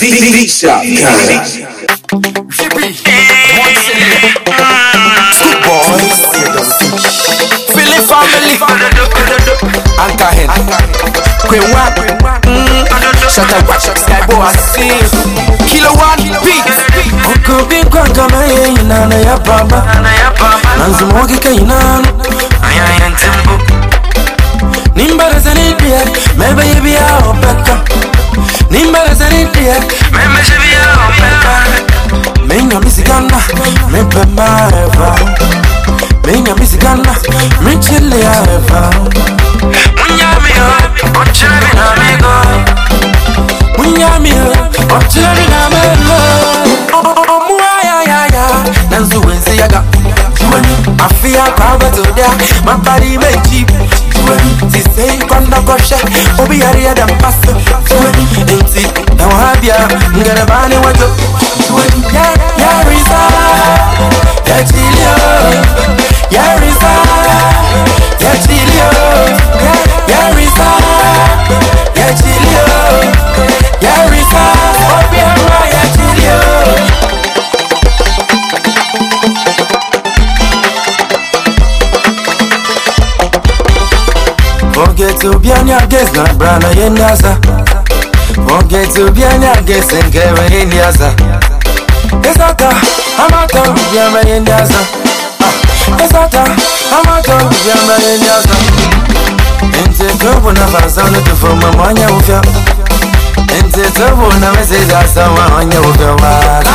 D Shop Ghana. Boys, Philly family, Anchor Hen, Queen One, Shut up, watch up, Sky Boy, I see Kilo One, Beats. okubikwa kama yeye nana ya baba yeah. Meme se vi a pepa. Minha misigana, me pepa eva. Minha misigana, me chile eva. bia ngere bani wato ya ya risa ya chilio ya risa ya chilio ya ya risa ya chilio ya risa obi ama ya chilio Forget to be on your gaze, na brana yenasa. ogetubyanagese nkebayendyaza esata amato byambayendyaza ah, esata amato byambayendyaza entetobona bazane tuvuma mwanya uvya entetobona mezezasa mwanya uvya waka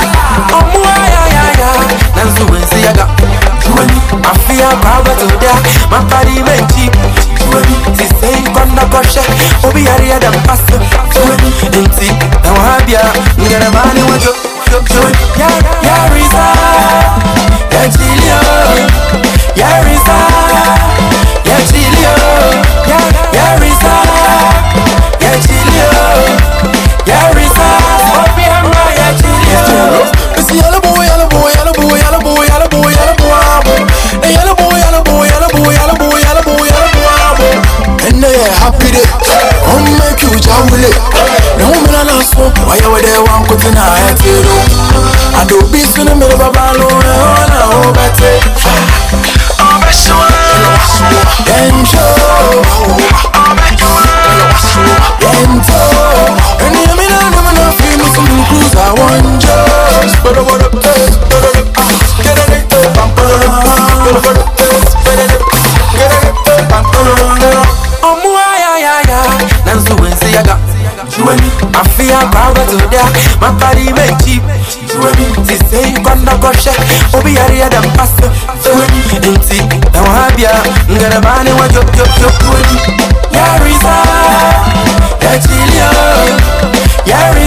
omuwayayaya nanzuwenziyaga afia babatoda mapari menji. Sisei kwanda koshe, obi yari ya dampaso. Nti, na wahabia, ngana mani wajo. Day, I'm make you jawule. Na so, why you there one cut na hetero. I do be in the middle of a balo, na o bete. Enjo, Ento, and you mean I'm gonna feel me some cruise I want just, but I wanna mama zoda mapari mechi tiseibanakoshe obiyariyada mpasa nti nawahabya ngarabane wa jobjobjo yarisa yachilio yari